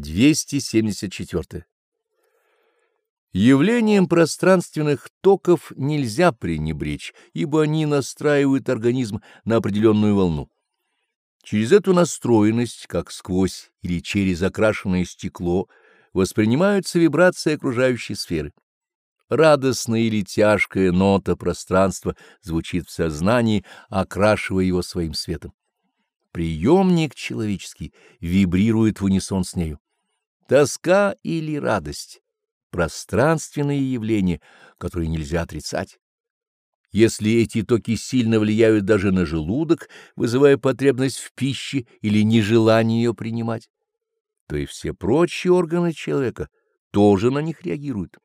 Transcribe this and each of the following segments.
274. Явлением пространственных токов нельзя пренебречь, ибо они настраивают организм на определенную волну. Через эту настроенность, как сквозь или через окрашенное стекло, воспринимаются вибрации окружающей сферы. Радостная или тяжкая нота пространства звучит в сознании, окрашивая его своим светом. Приемник человеческий вибрирует в унисон с нею. Тоска или радость — пространственные явления, которые нельзя отрицать. Если эти токи сильно влияют даже на желудок, вызывая потребность в пище или нежелание ее принимать, то и все прочие органы человека тоже на них реагируют.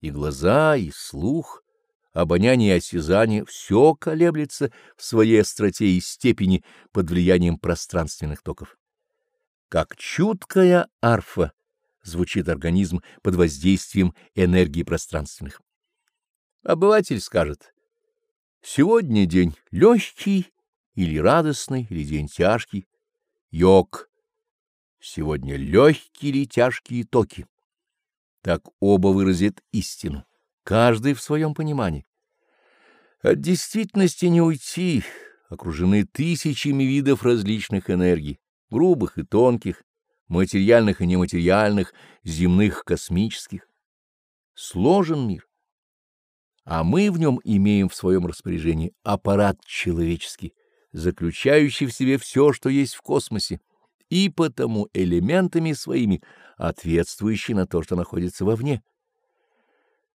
И глаза, и слух, обоняние осязание — все колеблется в своей остроте и степени под влиянием пространственных токов. Как чуткая арфа звучит организм под воздействием энергии пространственных. Обыватель скажет, сегодня день легкий или радостный, или день тяжкий. Йог. Сегодня легкие или тяжкие токи. Так оба выразят истину, каждый в своем понимании. От действительности не уйти, окружены тысячами видов различных энергий грубых и тонких, материальных и нематериальных, земных, космических. Сложен мир, а мы в нем имеем в своем распоряжении аппарат человеческий, заключающий в себе все, что есть в космосе, и потому элементами своими ответствующий на то, что находится вовне.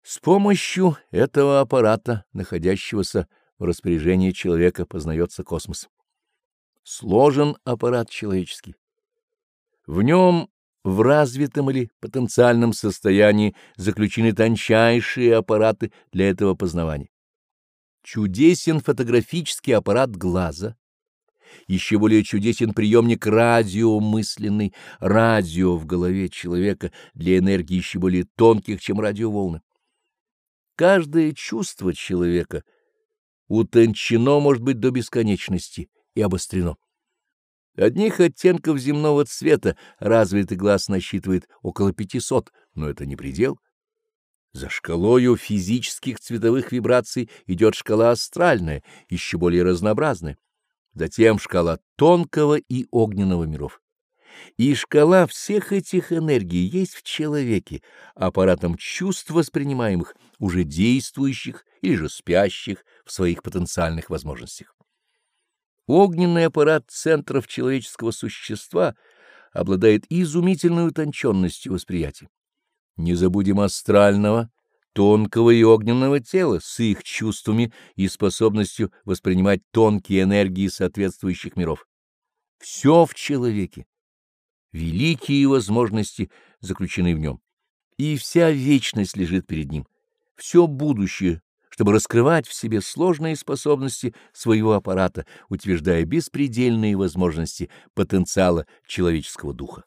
С помощью этого аппарата, находящегося в распоряжении человека, познается космос сложен аппарат человеческий. В нем в развитом или потенциальном состоянии заключены тончайшие аппараты для этого познавания. Чудесен фотографический аппарат глаза, еще более чудесен приемник радиомысленный, радио в голове человека для энергии еще более тонких, чем радиоволны. Каждое чувство человека утончено, может быть, до бесконечности, и обострено. Одних оттенков земного цвета развитый глаз насчитывает около 500, но это не предел. За шкалою физических цветовых вибраций идет шкала астральная, еще более разнообразная. Затем шкала тонкого и огненного миров. И шкала всех этих энергий есть в человеке, аппаратом чувств воспринимаемых, уже действующих или же спящих в своих потенциальных возможностях. Огненный аппарат центров человеческого существа обладает изумительной утонченностью восприятия. Не забудем астрального, тонкого и огненного тела с их чувствами и способностью воспринимать тонкие энергии соответствующих миров. Все в человеке. Великие возможности заключены в нем. И вся вечность лежит перед ним. Все будущее чтобы раскрывать в себе сложные способности своего аппарата, утверждая беспредельные возможности потенциала человеческого духа.